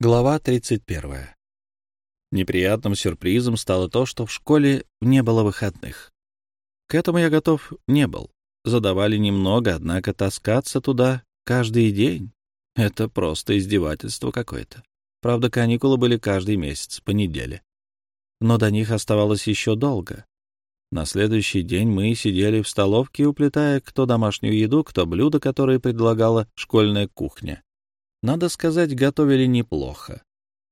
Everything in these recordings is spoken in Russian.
Глава 31. Неприятным сюрпризом стало то, что в школе не было выходных. К этому я готов не был. Задавали немного, однако таскаться туда каждый день — это просто издевательство какое-то. Правда, каникулы были каждый месяц, по неделе. Но до них оставалось еще долго. На следующий день мы сидели в столовке, уплетая кто домашнюю еду, кто блюдо, которое предлагала школьная кухня. Надо сказать, готовили неплохо.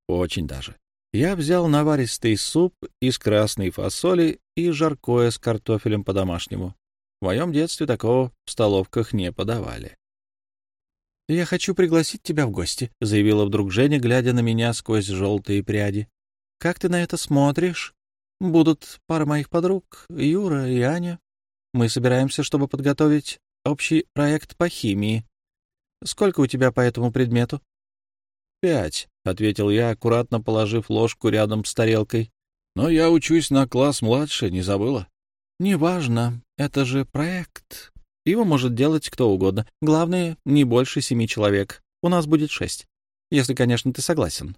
Очень даже. Я взял наваристый суп из красной фасоли и жаркое с картофелем по-домашнему. В моем детстве такого в столовках не подавали. «Я хочу пригласить тебя в гости», — заявила вдруг Женя, глядя на меня сквозь желтые пряди. «Как ты на это смотришь? Будут пара моих подруг, Юра и Аня. Мы собираемся, чтобы подготовить общий проект по химии. Сколько у тебя по этому предмету? — Пять, — ответил я, аккуратно положив ложку рядом с тарелкой. — Но я учусь на класс младше, не забыла? — Неважно, это же проект. Его может делать кто угодно. Главное, не больше семи человек. У нас будет шесть. Если, конечно, ты согласен.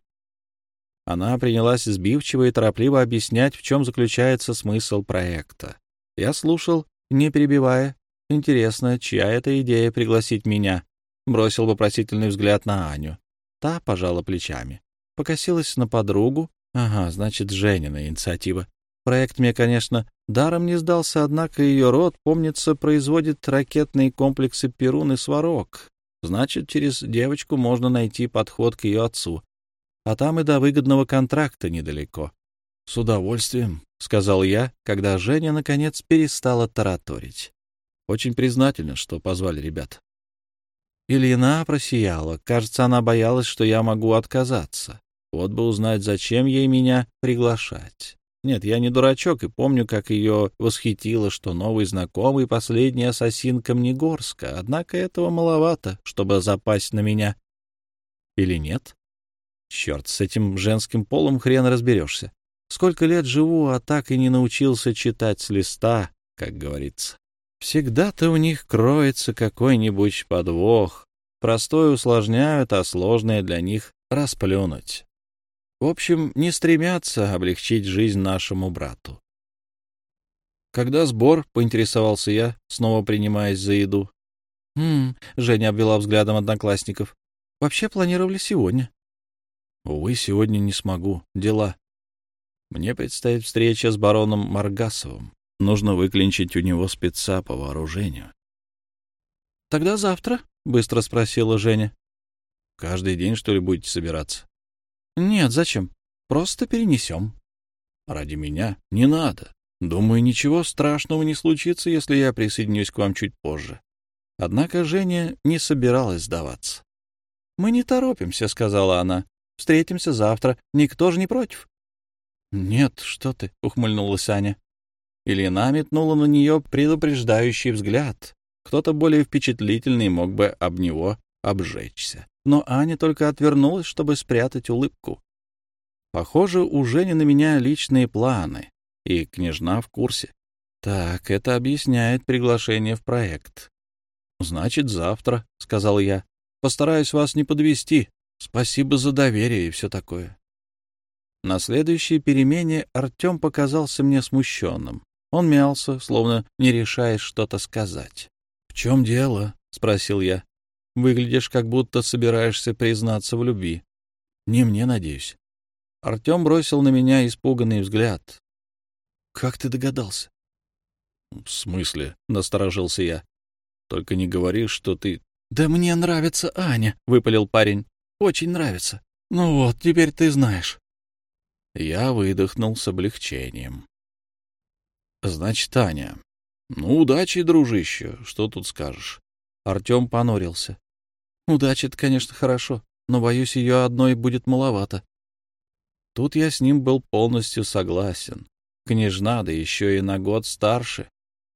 Она принялась сбивчиво и торопливо объяснять, в чем заключается смысл проекта. Я слушал, не перебивая. Интересно, чья это идея пригласить меня? Бросил вопросительный взгляд на Аню. Та пожала плечами. Покосилась на подругу. Ага, значит, Женина инициатива. Проект мне, конечно, даром не сдался, однако ее род, помнится, производит ракетные комплексы Перун и Сварог. Значит, через девочку можно найти подход к ее отцу. А там и до выгодного контракта недалеко. — С удовольствием, — сказал я, когда Женя, наконец, перестала тараторить. Очень признательна, что позвали ребят. Ильина просияла. Кажется, она боялась, что я могу отказаться. Вот бы узнать, зачем ей меня приглашать. Нет, я не дурачок и помню, как ее восхитило, что новый знакомый — последний ассасин Камнегорска, однако этого маловато, чтобы запасть на меня. Или нет? Черт, с этим женским полом хрен разберешься. Сколько лет живу, а так и не научился читать с листа, как говорится. Всегда-то у них кроется какой-нибудь подвох. Простое усложняют, а сложное для них расплюнуть. В общем, не стремятся облегчить жизнь нашему брату. Когда сбор, поинтересовался я, снова принимаясь за еду. «Хм...» — Женя обвела взглядом одноклассников. «Вообще планировали сегодня». «Увы, сегодня не смогу. Дела. Мне предстоит встреча с бароном Маргасовым. Нужно выклинчить у него спеца по вооружению. — Тогда завтра? — быстро спросила Женя. — Каждый день, что ли, будете собираться? — Нет, зачем? Просто перенесем. — Ради меня? Не надо. Думаю, ничего страшного не случится, если я присоединюсь к вам чуть позже. Однако Женя не собиралась сдаваться. — Мы не торопимся, — сказала она. — Встретимся завтра. Никто же не против. — Нет, что ты, — ухмыльнулась Аня. Ильина метнула на нее предупреждающий взгляд. Кто-то более впечатлительный мог бы об него обжечься. Но Аня только отвернулась, чтобы спрятать улыбку. Похоже, у Жени на меня личные планы, и княжна в курсе. Так, это объясняет приглашение в проект. «Значит, завтра», — сказал я. «Постараюсь вас не подвести. Спасибо за доверие и все такое». На следующей перемене Артем показался мне смущенным. Он мялся, словно не решаясь что-то сказать. — чем дело? — спросил я. — Выглядишь, как будто собираешься признаться в любви. — Не мне, надеюсь. Артем бросил на меня испуганный взгляд. — Как ты догадался? — В смысле? — насторожился я. — Только не говори, что ты... — Да мне нравится Аня, — выпалил парень. — Очень нравится. Ну вот, теперь ты знаешь. Я выдохнул с облегчением. Значит, Таня. Ну, удачи, дружище, что тут скажешь? Артем понурился. Удача — это, конечно, хорошо, но, боюсь, ее одной будет маловато. Тут я с ним был полностью согласен. Княжна, да еще и на год старше.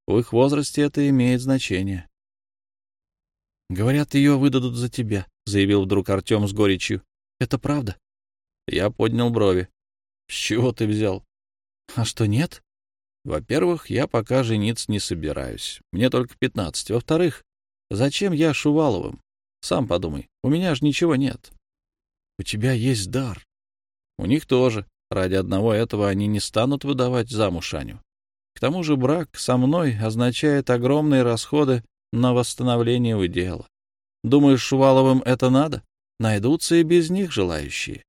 В их возрасте это имеет значение. «Говорят, ее выдадут за тебя», — заявил вдруг Артем с горечью. «Это правда?» Я поднял брови. «С чего ты взял?» «А что, нет?» Во-первых, я пока жениться не собираюсь. Мне только пятнадцать. Во-вторых, зачем я Шуваловым? Сам подумай, у меня же ничего нет. У тебя есть дар. У них тоже. Ради одного этого они не станут выдавать замуж Аню. К тому же брак со мной означает огромные расходы на восстановление удела. Думаешь, Шуваловым это надо? Найдутся и без них желающие.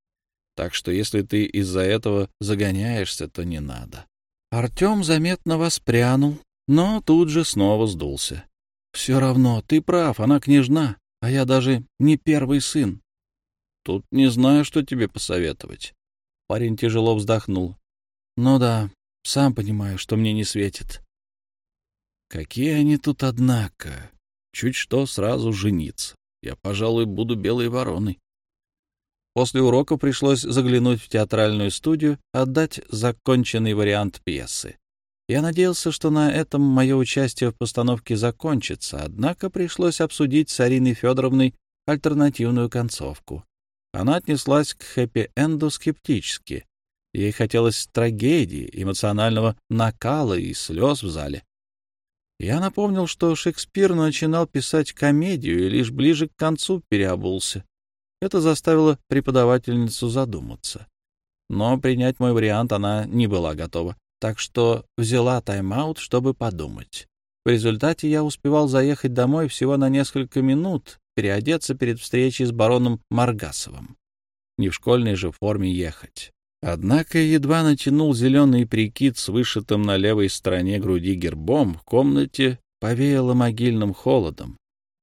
Так что если ты из-за этого загоняешься, то не надо. Артем заметно воспрянул, но тут же снова сдулся. Все равно, ты прав, она княжна, а я даже не первый сын. Тут не знаю, что тебе посоветовать. Парень тяжело вздохнул. Ну да, сам понимаю, что мне не светит. Какие они тут, однако. Чуть что, сразу жениться. Я, пожалуй, буду белой вороной. После урока пришлось заглянуть в театральную студию, отдать законченный вариант пьесы. Я надеялся, что на этом мое участие в постановке закончится, однако пришлось обсудить с Ариной Федоровной альтернативную концовку. Она отнеслась к хэппи-энду скептически. Ей хотелось трагедии, эмоционального накала и слез в зале. Я напомнил, что Шекспир начинал писать комедию и лишь ближе к концу переобулся. Это заставило преподавательницу задуматься. Но принять мой вариант она не была готова, так что взяла тайм-аут, чтобы подумать. В результате я успевал заехать домой всего на несколько минут, переодеться перед встречей с бароном Маргасовым. Не в школьной же форме ехать. Однако едва натянул зеленый прикид с вышитым на левой стороне груди гербом, в комнате повеяло могильным холодом,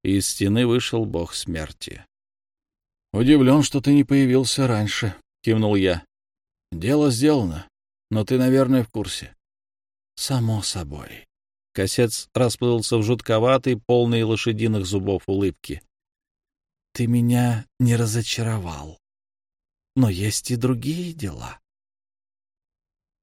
и из стены вышел бог смерти. — Удивлен, что ты не появился раньше, — кивнул я. — Дело сделано, но ты, наверное, в курсе. — Само собой. Косец расплылся в жутковатой, полной лошадиных зубов улыбки. — Ты меня не разочаровал. Но есть и другие дела.